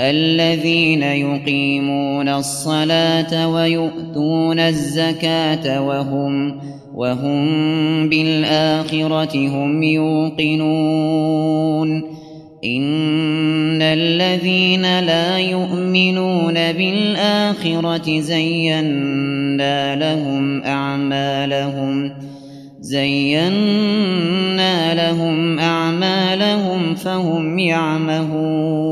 الذين يقيمون الصلاة ويؤتون الزكاة وهم وهم بالآخرة هم يوقنون. إن الذين لا يؤمنون بالآخرة زينا لهم أعمالهم زينا لهم أعمالهم فهم يعمهون.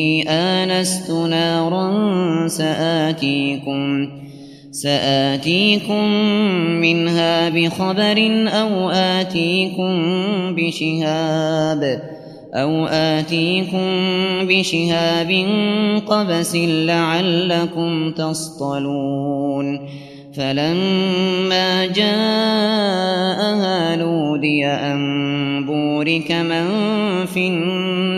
آنست نارا سآتيكم سآتيكم منها بخبر أو آتيكم بشهاب أو آتيكم بشهاب قبس لعلكم تصطلون. فلما جاءها نودي أن بورك من في النار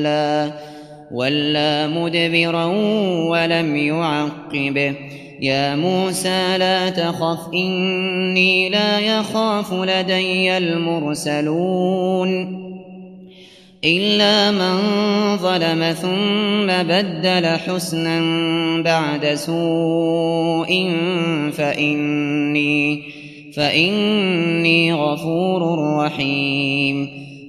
ولا ولا مدبرا ولم يعقب. يا موسى لا تخف إني لا يخاف لدي المرسلون. إلا من ظلم ثم بدل حسنا بعد سوء فإني فإني غفور رحيم.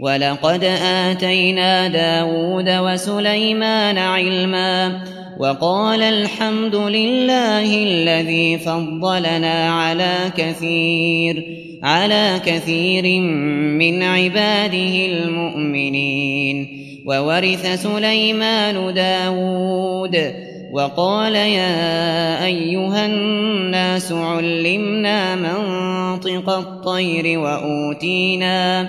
ولقد آتينا داود وسليمان علما وقال الحمد لله الذي فضلنا على كثير على كثير من عباده المؤمنين. وورث سليمان داود وقال يا أيها الناس علمنا منطق الطير وأوتينا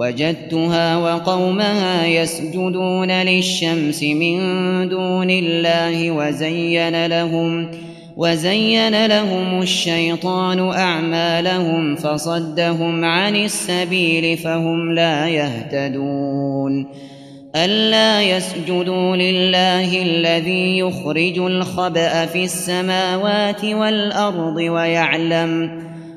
وجدتها وقومها يسجدون للشمس من دون الله وزين لهم وزين لهم الشيطان أعمالهم فصدهم عن السبيل فهم لا يهتدون ألا يسجدوا لله الذي يخرج الخبأ في السماوات والأرض ويعلم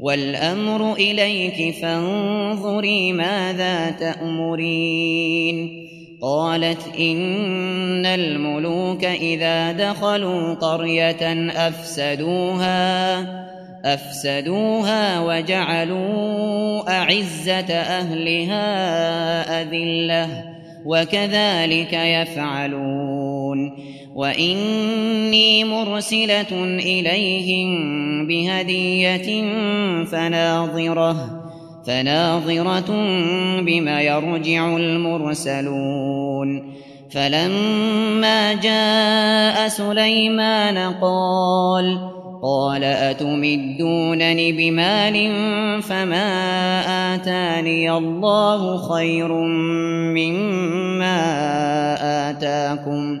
والأمر إليك فانظري ماذا تأمرين. قالت إن الملوك إذا دخلوا قرية أفسدوها أفسدوها وجعلوا أعزة أهلها أذلة وكذلك يفعلون. وإني مرسلة إليهم بهدية فناظرة فناظرة بما يرجع المرسلون فلما جاء سليمان قال قال أتمدونني بمال فما آتاني الله خير مما آتاكم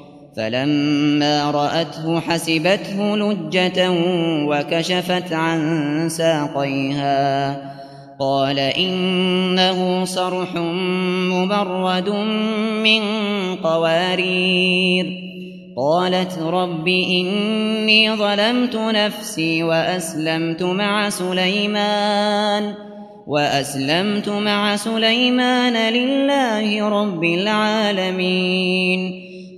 فلما رأته حسبته لجة وكشفت عن ساقيها. قال إنه صرح مبرد من قوارير. قالت رب إني ظلمت نفسي وأسلمت مع سليمان. وأسلمت مع سليمان لله رب العالمين.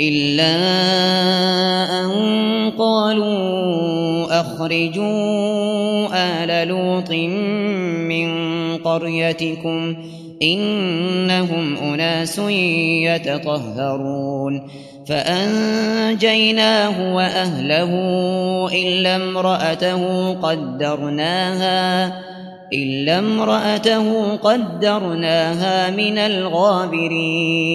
إلا أن قالوا أخرجوا آل لوط من قريتكم إنهم أناس يتطهرون فأنجيناه وأهله إلا امرأته قدرناها إلا امرأته قدرناها من الغابرين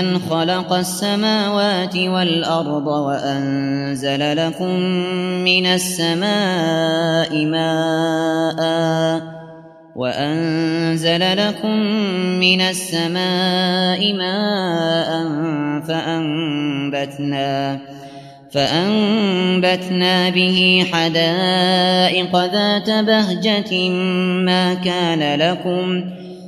أمن خلق السماوات والأرض وأنزل لكم من السماء ماءً وأنزل لكم من السماء ماء فأنبتنا فأنبتنا به حدائق ذات بهجة ما كان لكم